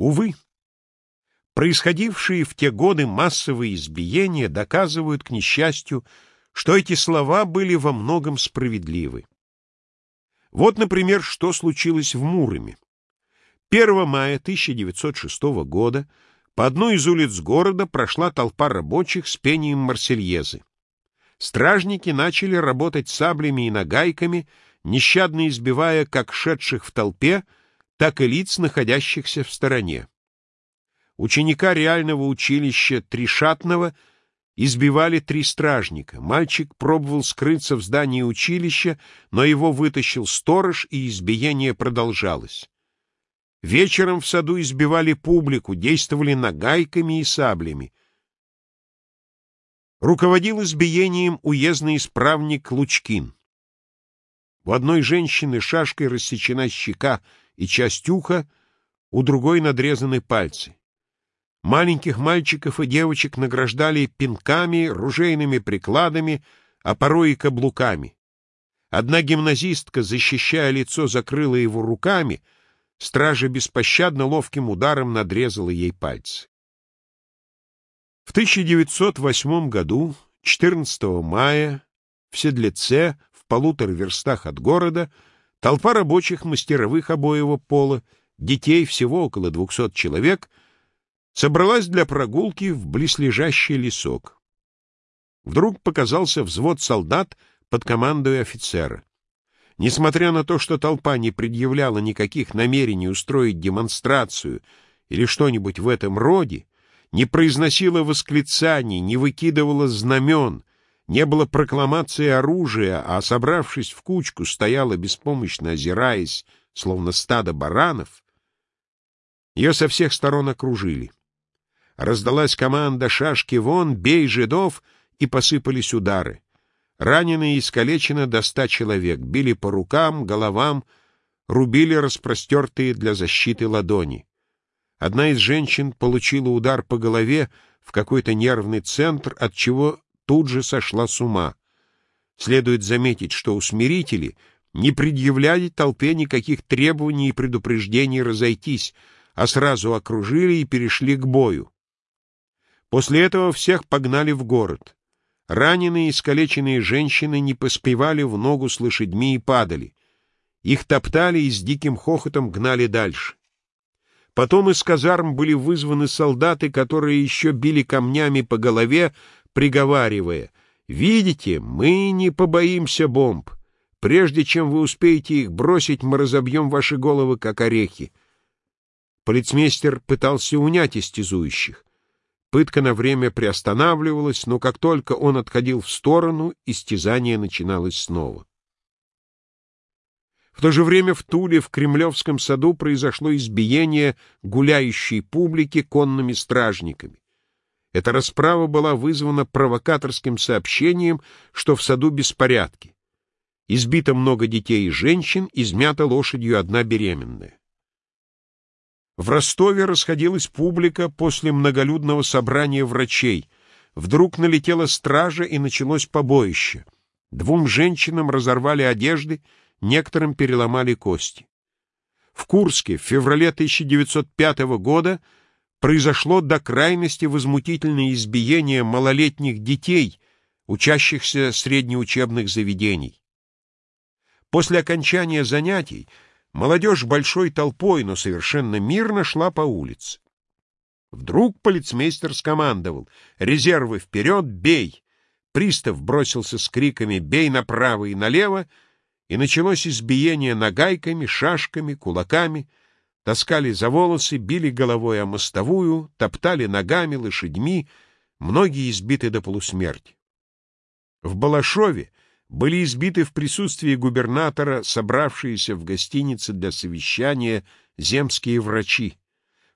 Увы, происходившие в те годы массовые избиения доказывают, к несчастью, что эти слова были во многом справедливы. Вот, например, что случилось в Муроме. 1 мая 1906 года по одной из улиц города прошла толпа рабочих с пением Марсельезы. Стражники начали работать саблями и нагайками, нещадно избивая как шедших в толпе, так и лиц, находящихся в стороне. Ученика реального училища Тришатного избивали три стражника. Мальчик пробовал скрыться в здании училища, но его вытащил сторож, и избиение продолжалось. Вечером в саду избивали публику, действовали нагайками и саблями. Руководил избиением уездный исправник Лучкин. У одной женщины шашкой рассечена щека и часть уха, у другой надрезаны пальцы. Маленьких мальчиков и девочек награждали пинками, ружейными прикладами, а порой и каблуками. Одна гимназистка, защищая лицо, закрыла его руками — Стража беспощадно ловким ударом надрезала ей пальцы. В 1908 году, 14 мая, в Седлеце, полутора верстах от города, толпа рабочих мастеровых обоего пола, детей всего около 200 человек, собралась для прогулки в близлежащий лесок. Вдруг показался взвод солдат под командой офицера. Несмотря на то, что толпа не предъявляла никаких намерений устроить демонстрацию или что-нибудь в этом роде, не произносила восклицаний, не выкидывала знамен, не было прокламации оружия, а, собравшись в кучку, стояла беспомощно озираясь, словно стадо баранов, ее со всех сторон окружили. Раздалась команда «Шашки вон! Бей жидов!» и посыпались удары. Ранено и искалечено до ста человек, били по рукам, головам, рубили распростертые для защиты ладони. Одна из женщин получила удар по голове в какой-то нервный центр, от чего тут же сошла с ума. Следует заметить, что усмирители не предъявляли толпе никаких требований и предупреждений разойтись, а сразу окружили и перешли к бою. После этого всех погнали в город. Раненые и искалеченные женщины не поспевали в ногу с лошадьми и падали. Их топтали и с диким хохотом гнали дальше. Потом из казарм были вызваны солдаты, которые еще били камнями по голове, приговаривая, «Видите, мы не побоимся бомб. Прежде чем вы успеете их бросить, мы разобьем ваши головы, как орехи». Полицмейстер пытался унять истязующих. Пытка на время приостанавливалась, но как только он отходил в сторону, истязание начиналось снова. В то же время в Туле, в Кремлевском саду, произошло избиение гуляющей публики конными стражниками. Эта расправа была вызвана провокаторским сообщением, что в саду беспорядки. Избито много детей и женщин, измята лошадью одна беременная. В Ростове расходилась публика после многолюдного собрания врачей. Вдруг налетела стража и началось побоище. Двум женщинам разорвали одежды, некоторым переломали кости. В Курске в феврале 1905 года произошло до крайности возмутительное избиение малолетних детей, учащихся среднеучебных заведений. После окончания занятий Молодежь большой толпой, но совершенно мирно шла по улице. Вдруг полицмейстер скомандовал «Резервы вперед, бей!» Пристав бросился с криками «Бей направо и налево!» и началось избиение нагайками, шашками, кулаками, таскали за волосы, били головой о мостовую, топтали ногами, лошадьми, многие избиты до полусмерти. В Балашове были избиты в присутствии губернатора собравшиеся в гостинице для совещания земские врачи,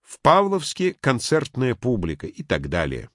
в Павловске концертная публика и так далее.